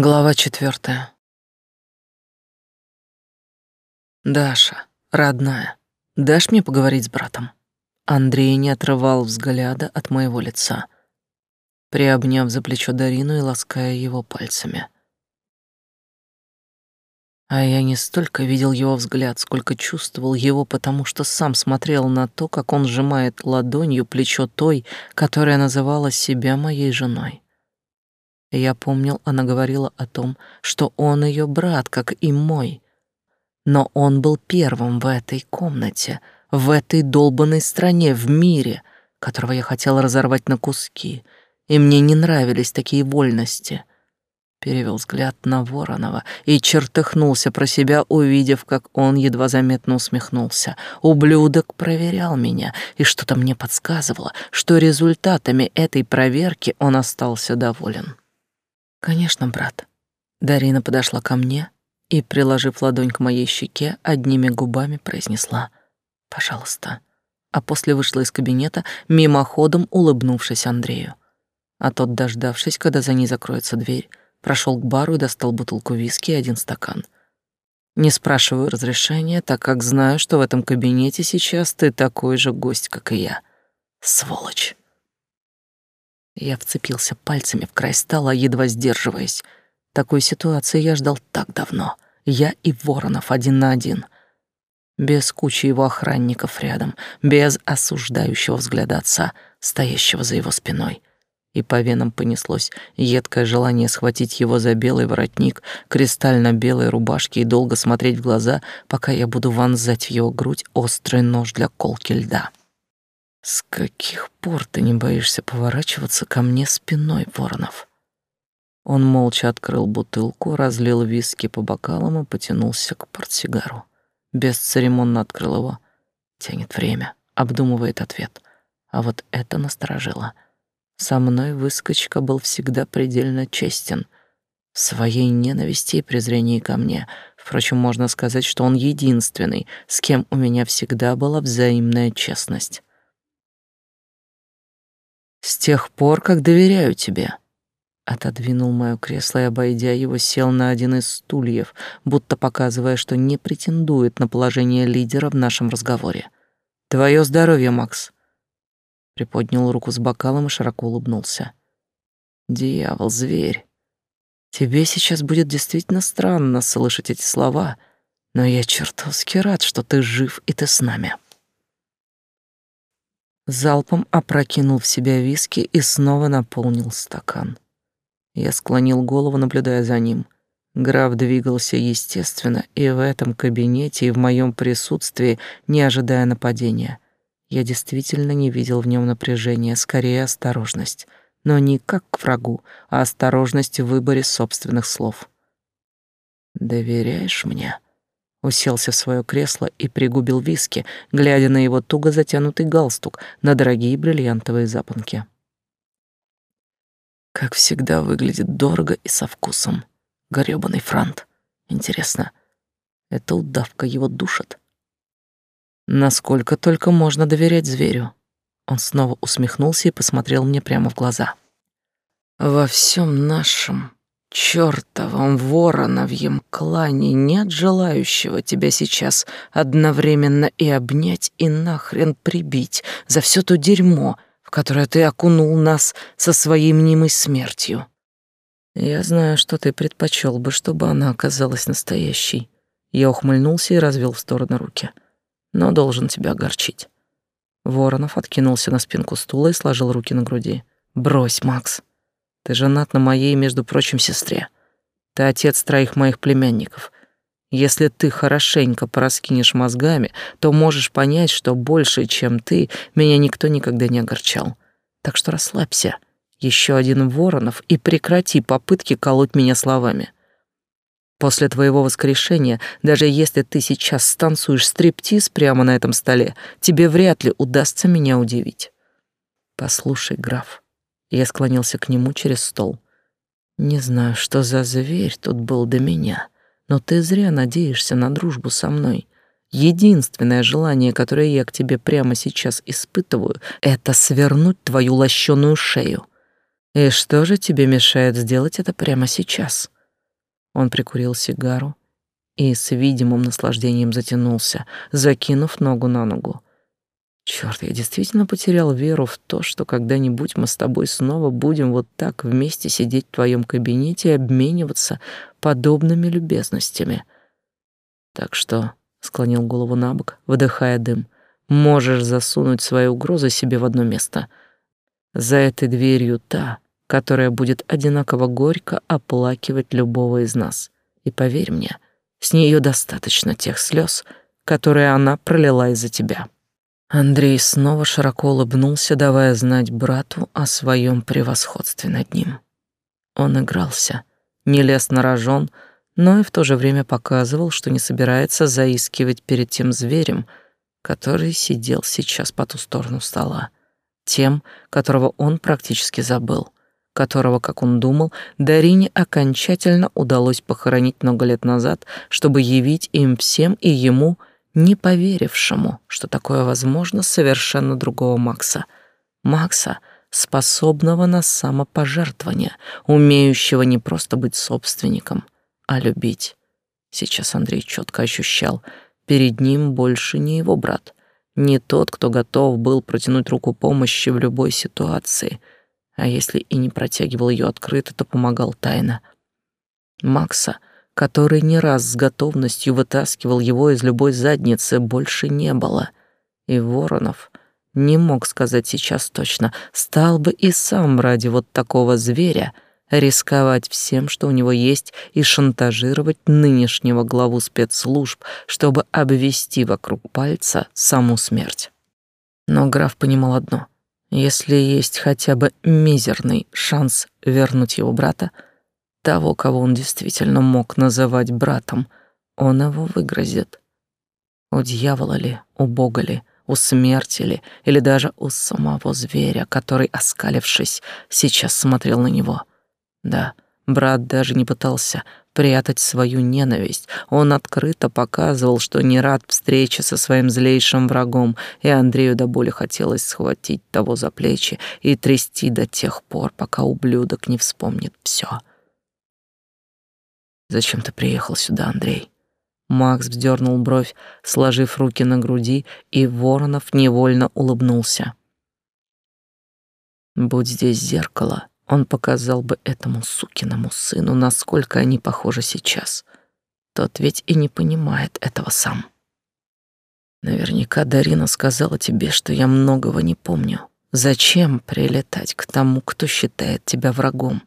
Глава четвертая. Даша, родная, дашь мне поговорить с братом? Андрей не отрывал взгляда от моего лица, приобняв за плечо Дарину и лаская его пальцами. А я не столько видел его взгляд, сколько чувствовал его, потому что сам смотрел на то, как он сжимает ладонью плечо той, которая называла себя моей женой. Я помнил, она говорила о том, что он ее брат, как и мой. Но он был первым в этой комнате, в этой долбанной стране, в мире, которого я хотел разорвать на куски, и мне не нравились такие вольности — перевел взгляд на Воронова и чертыхнулся про себя, увидев, как он едва заметно усмехнулся. Ублюдок проверял меня, и что-то мне подсказывало, что результатами этой проверки он остался доволен. «Конечно, брат». Дарина подошла ко мне и, приложив ладонь к моей щеке, одними губами произнесла «Пожалуйста», а после вышла из кабинета, мимоходом улыбнувшись Андрею. А тот, дождавшись, когда за ней закроется дверь, прошел к бару и достал бутылку виски и один стакан. Не спрашиваю разрешения, так как знаю, что в этом кабинете сейчас ты такой же гость, как и я. Сволочь. Я вцепился пальцами в край стола, едва сдерживаясь. Такой ситуации я ждал так давно. Я и Воронов один на один. Без кучи его охранников рядом, без осуждающего взгляда отца, стоящего за его спиной и по венам понеслось едкое желание схватить его за белый воротник, кристально-белой рубашки и долго смотреть в глаза, пока я буду вонзать в его грудь острый нож для колки льда. С каких пор ты не боишься поворачиваться ко мне спиной, Воронов? Он молча открыл бутылку, разлил виски по бокалам и потянулся к портсигару. Бесцеремонно открыл его. Тянет время, обдумывает ответ. А вот это насторожило — со мной выскочка был всегда предельно честен. В своей ненависти и презрении ко мне. Впрочем, можно сказать, что он единственный, с кем у меня всегда была взаимная честность. С тех пор, как доверяю тебе, отодвинул моё кресло и, обойдя его, сел на один из стульев, будто показывая, что не претендует на положение лидера в нашем разговоре. Твое здоровье, Макс приподнял руку с бокалом и широко улыбнулся. Дьявол, зверь. Тебе сейчас будет действительно странно слышать эти слова, но я чертовски рад, что ты жив и ты с нами. Залпом опрокинул в себя виски и снова наполнил стакан. Я склонил голову, наблюдая за ним. Граф двигался естественно и в этом кабинете, и в моем присутствии, не ожидая нападения — я действительно не видел в нем напряжения, скорее осторожность, но не как к врагу, а осторожность в выборе собственных слов. «Доверяешь мне?» Уселся в свое кресло и пригубил виски, глядя на его туго затянутый галстук, на дорогие бриллиантовые запонки. Как всегда, выглядит дорого и со вкусом. Грёбаный франт. Интересно, эта удавка его душит? Насколько только можно доверять зверю. Он снова усмехнулся и посмотрел мне прямо в глаза. Во всем нашем чертовом вороновьем клане нет желающего тебя сейчас одновременно и обнять, и нахрен прибить за все то дерьмо, в которое ты окунул нас со своей мнимой смертью. Я знаю, что ты предпочел бы, чтобы она оказалась настоящей. Я ухмыльнулся и развел в стороны руки. — но должен тебя огорчить. Воронов откинулся на спинку стула и сложил руки на груди. Брось, Макс. Ты женат на моей, между прочим, сестре. Ты отец троих моих племянников. Если ты хорошенько пораскинешь мозгами, то можешь понять, что больше, чем ты, меня никто никогда не огорчал. Так что расслабься. Еще один Воронов и прекрати попытки колоть меня словами. После твоего воскрешения, даже если ты сейчас станцуешь стриптиз прямо на этом столе, тебе вряд ли удастся меня удивить. Послушай, граф, я склонился к нему через стол. Не знаю, что за зверь тут был до меня, но ты зря надеешься на дружбу со мной. Единственное желание, которое я к тебе прямо сейчас испытываю, это свернуть твою лощеную шею. И что же тебе мешает сделать это прямо сейчас? Он прикурил сигару и с видимым наслаждением затянулся, закинув ногу на ногу. Черт, я действительно потерял веру в то, что когда-нибудь мы с тобой снова будем вот так вместе сидеть в твоем кабинете и обмениваться подобными любезностями. Так что, склонил голову на бок, выдыхая дым, можешь засунуть свои угрозы себе в одно место. За этой дверью та, которая будет одинаково горько оплакивать любого из нас. И поверь мне, с нее достаточно тех слез, которые она пролила из-за тебя. Андрей снова широко улыбнулся, давая знать брату о своем превосходстве над ним. Он игрался, не лез на рожон, но и в то же время показывал, что не собирается заискивать перед тем зверем, который сидел сейчас по ту сторону стола, тем, которого он практически забыл, которого, как он думал, Дарине окончательно удалось похоронить много лет назад, чтобы явить им всем и ему — не поверившему, что такое возможно, совершенно другого Макса. Макса, способного на самопожертвование, умеющего не просто быть собственником, а любить. Сейчас Андрей четко ощущал, перед ним больше не его брат, не тот, кто готов был протянуть руку помощи в любой ситуации, а если и не протягивал ее открыто, то помогал тайно. Макса — который не раз с готовностью вытаскивал его из любой задницы, больше не было. И Воронов не мог сказать сейчас точно, стал бы и сам ради вот такого зверя рисковать всем, что у него есть, и шантажировать нынешнего главу спецслужб, чтобы обвести вокруг пальца саму смерть. Но граф понимал одно — если есть хотя бы мизерный шанс вернуть его брата — того, кого он действительно мог называть братом, он его выгрозит. У дьявола ли, у бога ли, у смерти ли, или даже у самого зверя, который, оскалившись, сейчас смотрел на него. Да, брат даже не пытался прятать свою ненависть. Он открыто показывал, что не рад встрече со своим злейшим врагом, и Андрею до боли хотелось схватить того за плечи и трясти до тех пор, пока ублюдок не вспомнит все. Зачем ты приехал сюда, Андрей? Макс вздернул бровь, сложив руки на груди, и Воронов невольно улыбнулся. Будь здесь зеркало, он показал бы этому сукиному сыну, насколько они похожи сейчас. Тот ведь и не понимает этого сам. Наверняка Дарина сказала тебе, что я многого не помню. Зачем прилетать к тому, кто считает тебя врагом?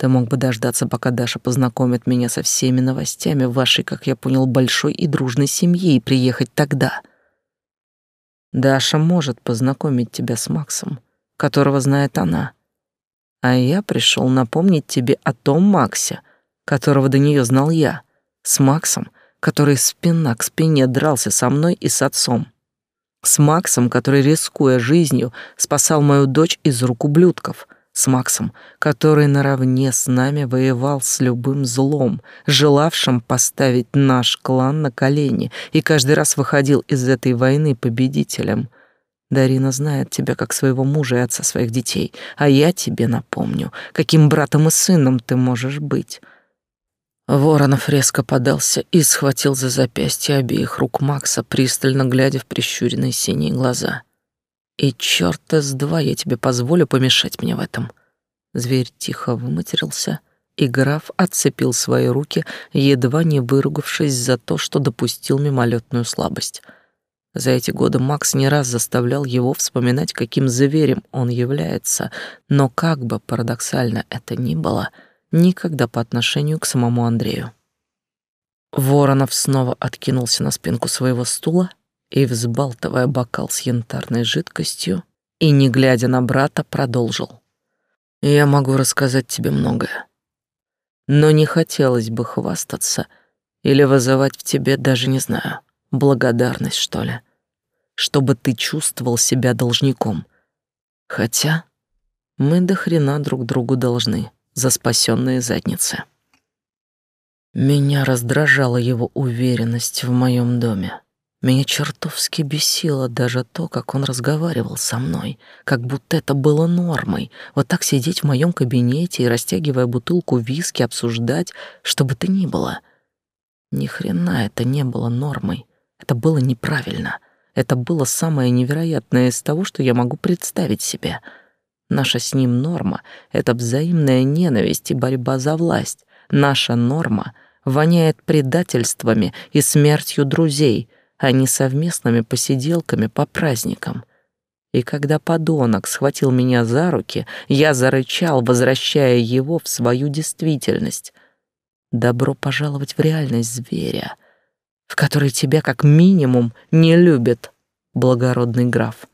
Ты мог бы дождаться, пока Даша познакомит меня со всеми новостями вашей, как я понял, большой и дружной семьи и приехать тогда. Даша может познакомить тебя с Максом, которого знает она. А я пришел напомнить тебе о том Максе, которого до нее знал я, с Максом, который спина к спине дрался со мной и с отцом. С Максом, который, рискуя жизнью, спасал мою дочь из рук ублюдков — с Максом, который наравне с нами воевал с любым злом, желавшим поставить наш клан на колени, и каждый раз выходил из этой войны победителем. Дарина знает тебя как своего мужа и отца своих детей, а я тебе напомню, каким братом и сыном ты можешь быть. Воронов резко подался и схватил за запястье обеих рук Макса, пристально глядя в прищуренные синие глаза — и чёрта с два я тебе позволю помешать мне в этом. Зверь тихо выматерился, и граф отцепил свои руки, едва не выругавшись за то, что допустил мимолетную слабость. За эти годы Макс не раз заставлял его вспоминать, каким зверем он является, но как бы парадоксально это ни было, никогда по отношению к самому Андрею. Воронов снова откинулся на спинку своего стула и, взбалтывая бокал с янтарной жидкостью, и, не глядя на брата, продолжил. «Я могу рассказать тебе многое, но не хотелось бы хвастаться или вызывать в тебе, даже не знаю, благодарность, что ли, чтобы ты чувствовал себя должником. Хотя мы до хрена друг другу должны за спасенные задницы». Меня раздражала его уверенность в моем доме Меня чертовски бесило даже то, как он разговаривал со мной, как будто это было нормой. Вот так сидеть в моем кабинете и, растягивая бутылку виски, обсуждать, что бы то ни было. Ни хрена это не было нормой. Это было неправильно. Это было самое невероятное из того, что я могу представить себе. Наша с ним норма — это взаимная ненависть и борьба за власть. Наша норма воняет предательствами и смертью друзей, а не совместными посиделками по праздникам. И когда подонок схватил меня за руки, я зарычал, возвращая его в свою действительность. Добро пожаловать в реальность зверя, в которой тебя как минимум не любит благородный граф.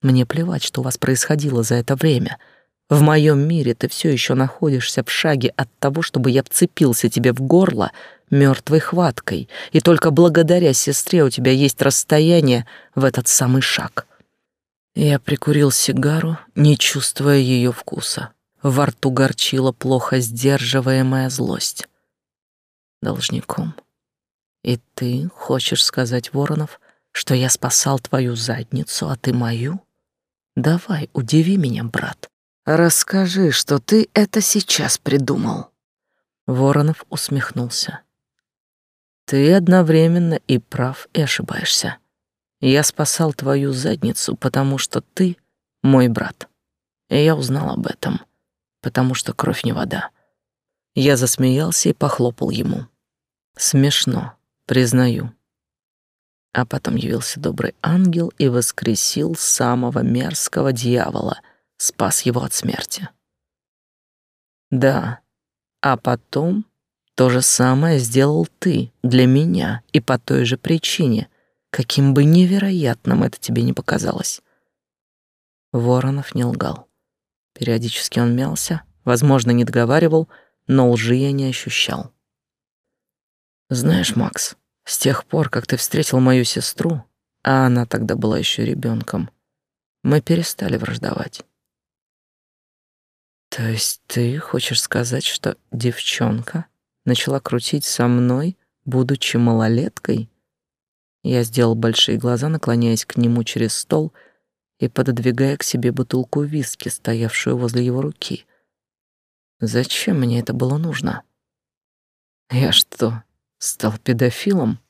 Мне плевать, что у вас происходило за это время. В моем мире ты все еще находишься в шаге от того, чтобы я вцепился тебе в горло мертвой хваткой, и только благодаря сестре у тебя есть расстояние в этот самый шаг. Я прикурил сигару, не чувствуя ее вкуса. Во рту горчила плохо сдерживаемая злость. Должником и ты хочешь сказать, Воронов, что я спасал твою задницу, а ты мою? Давай, удиви меня, брат. Расскажи, что ты это сейчас придумал. Воронов усмехнулся. Ты одновременно и прав, и ошибаешься. Я спасал твою задницу, потому что ты мой брат. И я узнал об этом, потому что кровь не вода. Я засмеялся и похлопал ему. Смешно, признаю. А потом явился добрый ангел и воскресил самого мерзкого дьявола, спас его от смерти. Да, а потом то же самое сделал ты для меня и по той же причине, каким бы невероятным это тебе не показалось. Воронов не лгал. Периодически он мялся, возможно, не договаривал, но лжи я не ощущал. Знаешь, Макс, с тех пор, как ты встретил мою сестру, а она тогда была еще ребенком, мы перестали враждовать. То есть ты хочешь сказать, что девчонка начала крутить со мной, будучи малолеткой? Я сделал большие глаза, наклоняясь к нему через стол и пододвигая к себе бутылку виски, стоявшую возле его руки. Зачем мне это было нужно? Я что, стал педофилом?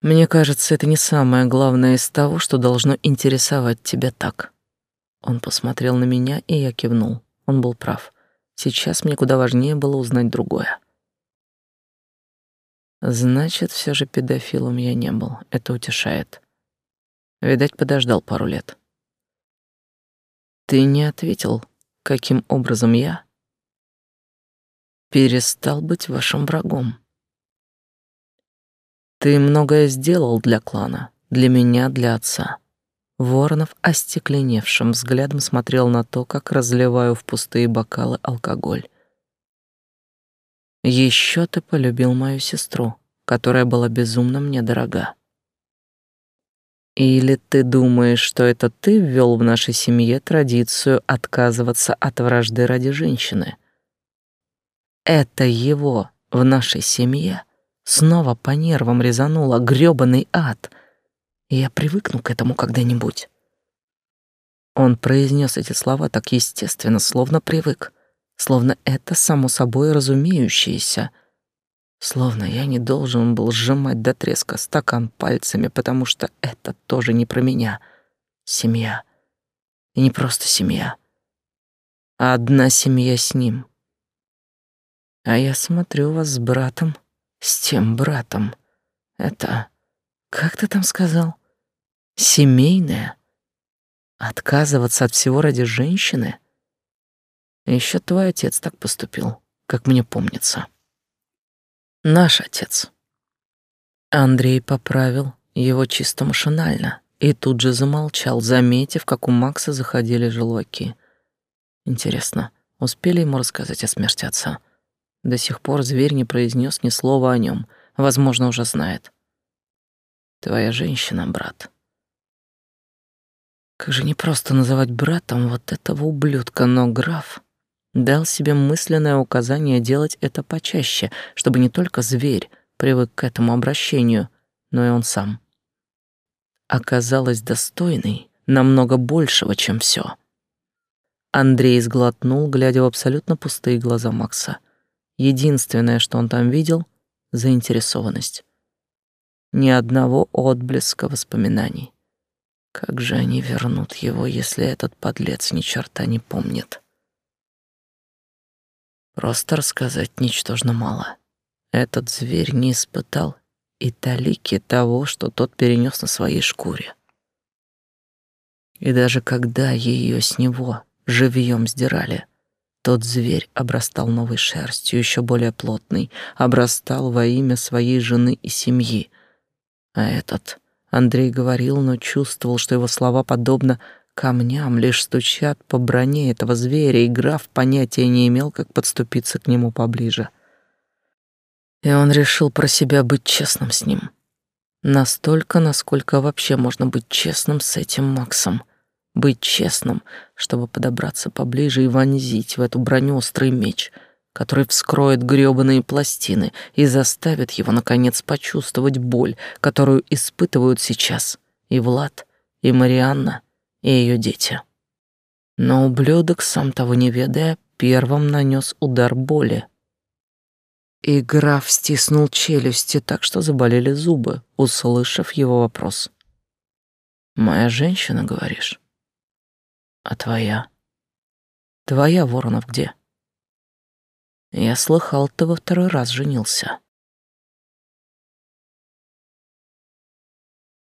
Мне кажется, это не самое главное из того, что должно интересовать тебя так. Он посмотрел на меня, и я кивнул. Он был прав. Сейчас мне куда важнее было узнать другое. Значит, все же педофилом я не был. Это утешает. Видать, подождал пару лет. Ты не ответил, каким образом я перестал быть вашим врагом. Ты многое сделал для клана, для меня, для отца. Воронов остекленевшим взглядом смотрел на то, как разливаю в пустые бокалы алкоголь. Еще ты полюбил мою сестру, которая была безумно мне дорога. Или ты думаешь, что это ты ввел в нашей семье традицию отказываться от вражды ради женщины? Это его в нашей семье Снова по нервам резануло грёбаный ад. Я привыкну к этому когда-нибудь. Он произнес эти слова так естественно, словно привык, словно это само собой разумеющееся, словно я не должен был сжимать до треска стакан пальцами, потому что это тоже не про меня. Семья. И не просто семья, а одна семья с ним. А я смотрю вас с братом с тем братом. Это, как ты там сказал, семейное? Отказываться от всего ради женщины? Еще твой отец так поступил, как мне помнится. Наш отец. Андрей поправил его чисто машинально и тут же замолчал, заметив, как у Макса заходили желваки. Интересно, успели ему рассказать о смерти отца? До сих пор зверь не произнес ни слова о нем, возможно, уже знает. Твоя женщина, брат. Как же непросто называть братом вот этого ублюдка, но граф дал себе мысленное указание делать это почаще, чтобы не только зверь привык к этому обращению, но и он сам. Оказалась достойной намного большего, чем все. Андрей сглотнул, глядя в абсолютно пустые глаза Макса. Единственное, что он там видел — заинтересованность. Ни одного отблеска воспоминаний. Как же они вернут его, если этот подлец ни черта не помнит? Просто рассказать ничтожно мало. Этот зверь не испытал и талики того, что тот перенес на своей шкуре. И даже когда ее с него живьем сдирали, тот зверь обрастал новой шерстью, еще более плотной, обрастал во имя своей жены и семьи. А этот, Андрей говорил, но чувствовал, что его слова подобно камням лишь стучат по броне этого зверя, и граф понятия не имел, как подступиться к нему поближе. И он решил про себя быть честным с ним. Настолько, насколько вообще можно быть честным с этим Максом — быть честным, чтобы подобраться поближе и вонзить в эту броню острый меч, который вскроет грёбаные пластины и заставит его, наконец, почувствовать боль, которую испытывают сейчас и Влад, и Марианна, и ее дети. Но ублюдок, сам того не ведая, первым нанес удар боли. И граф стиснул челюсти так, что заболели зубы, услышав его вопрос. «Моя женщина, говоришь?» А твоя? Твоя, Воронов, где? Я слыхал, ты во второй раз женился.